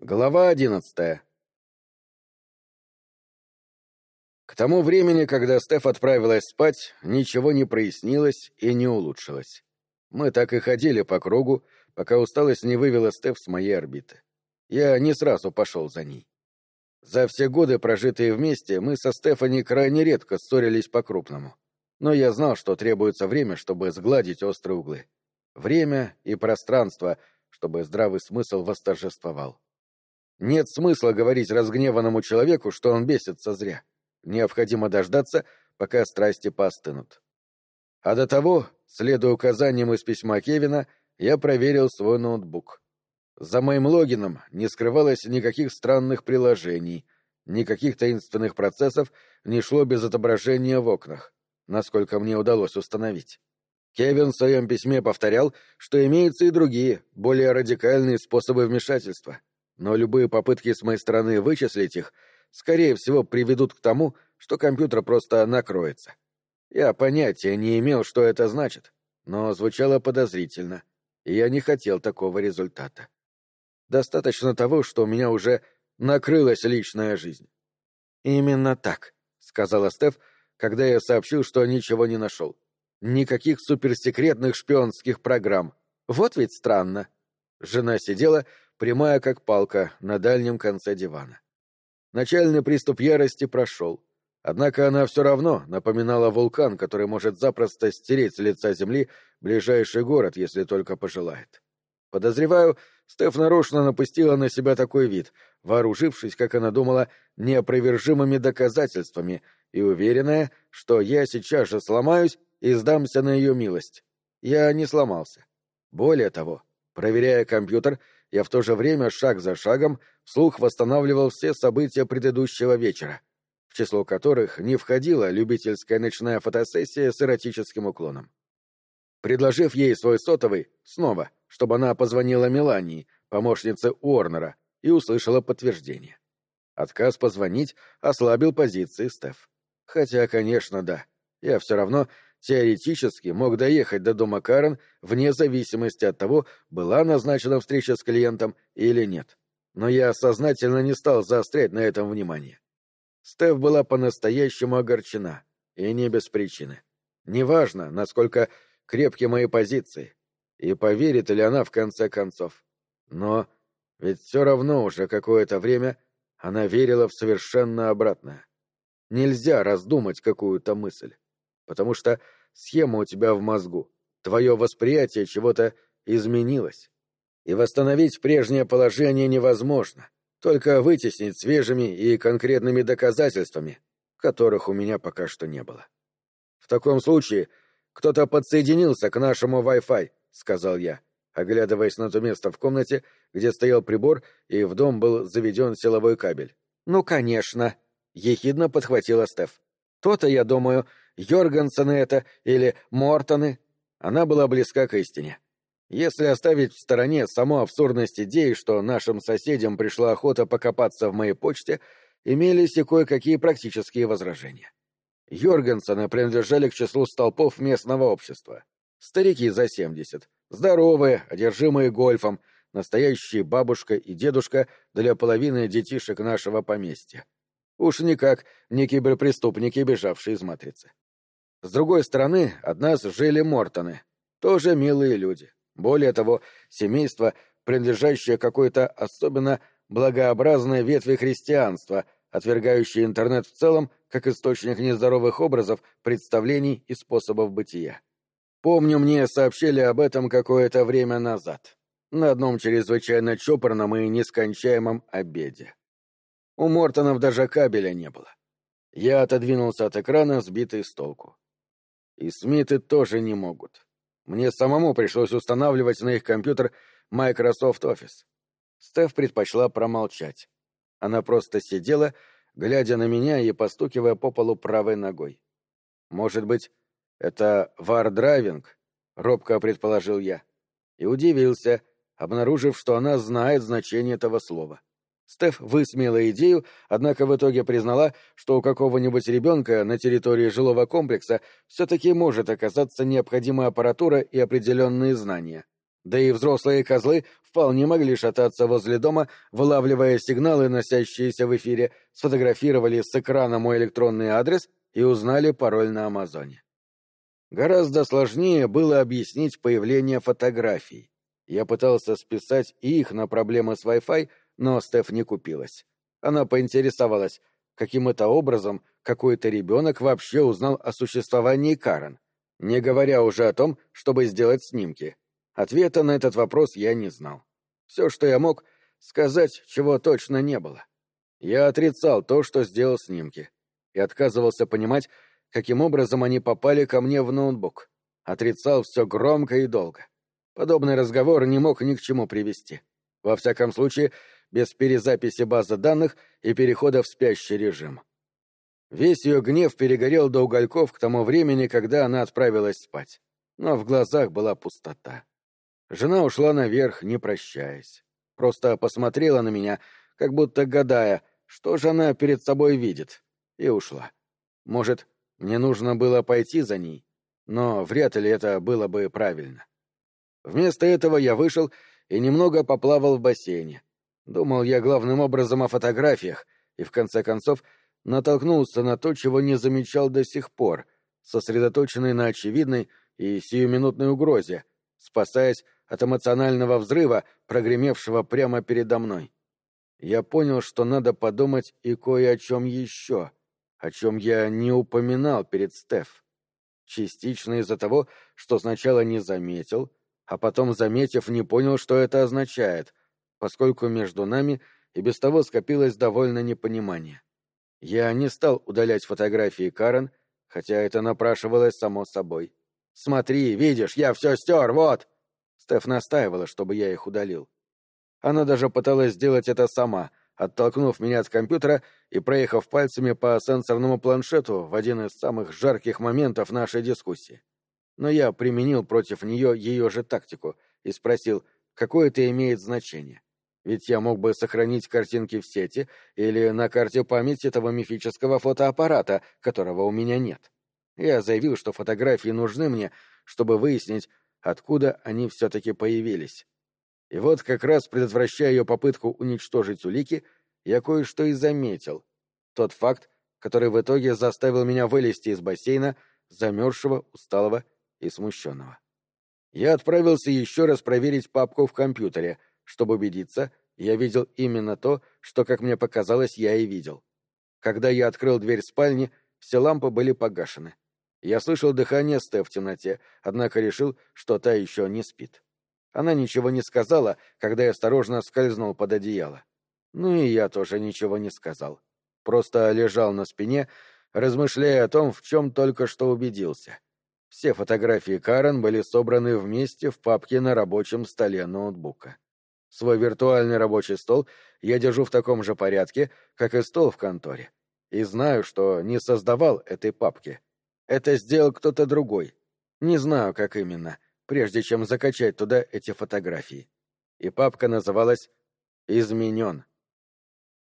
Глава одиннадцатая К тому времени, когда Стеф отправилась спать, ничего не прояснилось и не улучшилось. Мы так и ходили по кругу, пока усталость не вывела Стеф с моей орбиты. Я не сразу пошел за ней. За все годы, прожитые вместе, мы со Стефани крайне редко ссорились по-крупному. Но я знал, что требуется время, чтобы сгладить острые углы. Время и пространство, чтобы здравый смысл восторжествовал. Нет смысла говорить разгневанному человеку, что он бесится зря. Необходимо дождаться, пока страсти поостынут. А до того, следуя указаниям из письма Кевина, я проверил свой ноутбук. За моим логином не скрывалось никаких странных приложений, никаких таинственных процессов не шло без отображения в окнах, насколько мне удалось установить. Кевин в своем письме повторял, что имеются и другие, более радикальные способы вмешательства — но любые попытки с моей стороны вычислить их, скорее всего, приведут к тому, что компьютер просто накроется. Я понятия не имел, что это значит, но звучало подозрительно, и я не хотел такого результата. Достаточно того, что у меня уже накрылась личная жизнь. «Именно так», — сказала Стеф, когда я сообщил, что ничего не нашел. «Никаких суперсекретных шпионских программ. Вот ведь странно». Жена сидела, прямая как палка, на дальнем конце дивана. Начальный приступ ярости прошел. Однако она все равно напоминала вулкан, который может запросто стереть с лица земли ближайший город, если только пожелает. Подозреваю, Стеф нарочно напустила на себя такой вид, вооружившись, как она думала, неопровержимыми доказательствами и уверенная, что я сейчас же сломаюсь и сдамся на ее милость. Я не сломался. Более того, проверяя компьютер, я в то же время шаг за шагом вслух восстанавливал все события предыдущего вечера, в число которых не входила любительская ночная фотосессия с эротическим уклоном. Предложив ей свой сотовый, снова, чтобы она позвонила Мелании, помощнице Уорнера, и услышала подтверждение. Отказ позвонить ослабил позиции Стеф. Хотя, конечно, да, я все равно теоретически мог доехать до дома Карен вне зависимости от того, была назначена встреча с клиентом или нет. Но я сознательно не стал заострять на этом внимание. Стеф была по-настоящему огорчена, и не без причины. Неважно, насколько крепки мои позиции, и поверит ли она в конце концов. Но ведь все равно уже какое-то время она верила в совершенно обратное. Нельзя раздумать какую-то мысль потому что схема у тебя в мозгу, твое восприятие чего-то изменилось. И восстановить прежнее положение невозможно, только вытеснить свежими и конкретными доказательствами, которых у меня пока что не было. В таком случае кто-то подсоединился к нашему Wi-Fi, сказал я, оглядываясь на то место в комнате, где стоял прибор, и в дом был заведен силовой кабель. Ну, конечно, ехидно подхватила Стеф. То-то, я думаю, Йоргансены это или Мортоны. Она была близка к истине. Если оставить в стороне саму абсурдность идеи, что нашим соседям пришла охота покопаться в моей почте, имелись и кое-какие практические возражения. Йоргенсены принадлежали к числу столпов местного общества. Старики за семьдесят, здоровые, одержимые гольфом, настоящие бабушка и дедушка для половины детишек нашего поместья. Уж никак не киберпреступники, бежавшие из матрицы. С другой стороны, от нас жили Мортоны, тоже милые люди. Более того, семейство, принадлежащее какой-то особенно благообразной ветви христианства, отвергающее интернет в целом как источник нездоровых образов, представлений и способов бытия. Помню, мне сообщили об этом какое-то время назад, на одном чрезвычайно чопорном и нескончаемом обеде. У Мортонов даже кабеля не было. Я отодвинулся от экрана, сбитый с толку. И Смиты тоже не могут. Мне самому пришлось устанавливать на их компьютер Microsoft Office. Стеф предпочла промолчать. Она просто сидела, глядя на меня и постукивая по полу правой ногой. «Может быть, это вардрайвинг?» — робко предположил я. И удивился, обнаружив, что она знает значение этого слова. Стеф высмеяла идею, однако в итоге признала, что у какого-нибудь ребенка на территории жилого комплекса все-таки может оказаться необходимая аппаратура и определенные знания. Да и взрослые козлы вполне могли шататься возле дома, вылавливая сигналы, носящиеся в эфире, сфотографировали с экрана мой электронный адрес и узнали пароль на Амазоне. Гораздо сложнее было объяснить появление фотографий. Я пытался списать их на проблемы с Wi-Fi, но Стеф не купилась. Она поинтересовалась, каким это образом какой-то ребенок вообще узнал о существовании Карен, не говоря уже о том, чтобы сделать снимки. Ответа на этот вопрос я не знал. Все, что я мог, сказать, чего точно не было. Я отрицал то, что сделал снимки, и отказывался понимать, каким образом они попали ко мне в ноутбук. Отрицал все громко и долго. Подобный разговор не мог ни к чему привести. Во всяком случае, без перезаписи базы данных и перехода в спящий режим. Весь ее гнев перегорел до угольков к тому времени, когда она отправилась спать. Но в глазах была пустота. Жена ушла наверх, не прощаясь. Просто посмотрела на меня, как будто гадая, что же она перед собой видит, и ушла. Может, мне нужно было пойти за ней, но вряд ли это было бы правильно. Вместо этого я вышел и немного поплавал в бассейне. Думал я главным образом о фотографиях, и в конце концов натолкнулся на то, чего не замечал до сих пор, сосредоточенный на очевидной и сиюминутной угрозе, спасаясь от эмоционального взрыва, прогремевшего прямо передо мной. Я понял, что надо подумать и кое о чем еще, о чем я не упоминал перед Стеф. Частично из-за того, что сначала не заметил, а потом, заметив, не понял, что это означает, поскольку между нами и без того скопилось довольно непонимание. Я не стал удалять фотографии Карен, хотя это напрашивалось само собой. «Смотри, видишь, я все стер, вот!» Стеф настаивала, чтобы я их удалил. Она даже пыталась сделать это сама, оттолкнув меня от компьютера и проехав пальцами по сенсорному планшету в один из самых жарких моментов нашей дискуссии. Но я применил против нее ее же тактику и спросил, какое это имеет значение. Ведь я мог бы сохранить картинки в сети или на карте памяти этого мифического фотоаппарата, которого у меня нет. Я заявил, что фотографии нужны мне, чтобы выяснить, откуда они все-таки появились. И вот как раз предотвращая ее попытку уничтожить улики, я кое-что и заметил. Тот факт, который в итоге заставил меня вылезти из бассейна, замерзшего, усталого и смущенного. Я отправился еще раз проверить папку в компьютере, чтобы убедиться, я видел именно то, что, как мне показалось, я и видел. Когда я открыл дверь спальни, все лампы были погашены. Я слышал дыхание Стеф в темноте, однако решил, что та еще не спит. Она ничего не сказала, когда я осторожно скользнул под одеяло. Ну и я тоже ничего не сказал. Просто лежал на спине, размышляя о том, в чем только что убедился. Все фотографии Карен были собраны вместе в папке на рабочем столе ноутбука. Свой виртуальный рабочий стол я держу в таком же порядке, как и стол в конторе. И знаю, что не создавал этой папки. Это сделал кто-то другой. Не знаю, как именно, прежде чем закачать туда эти фотографии. И папка называлась «Изменен».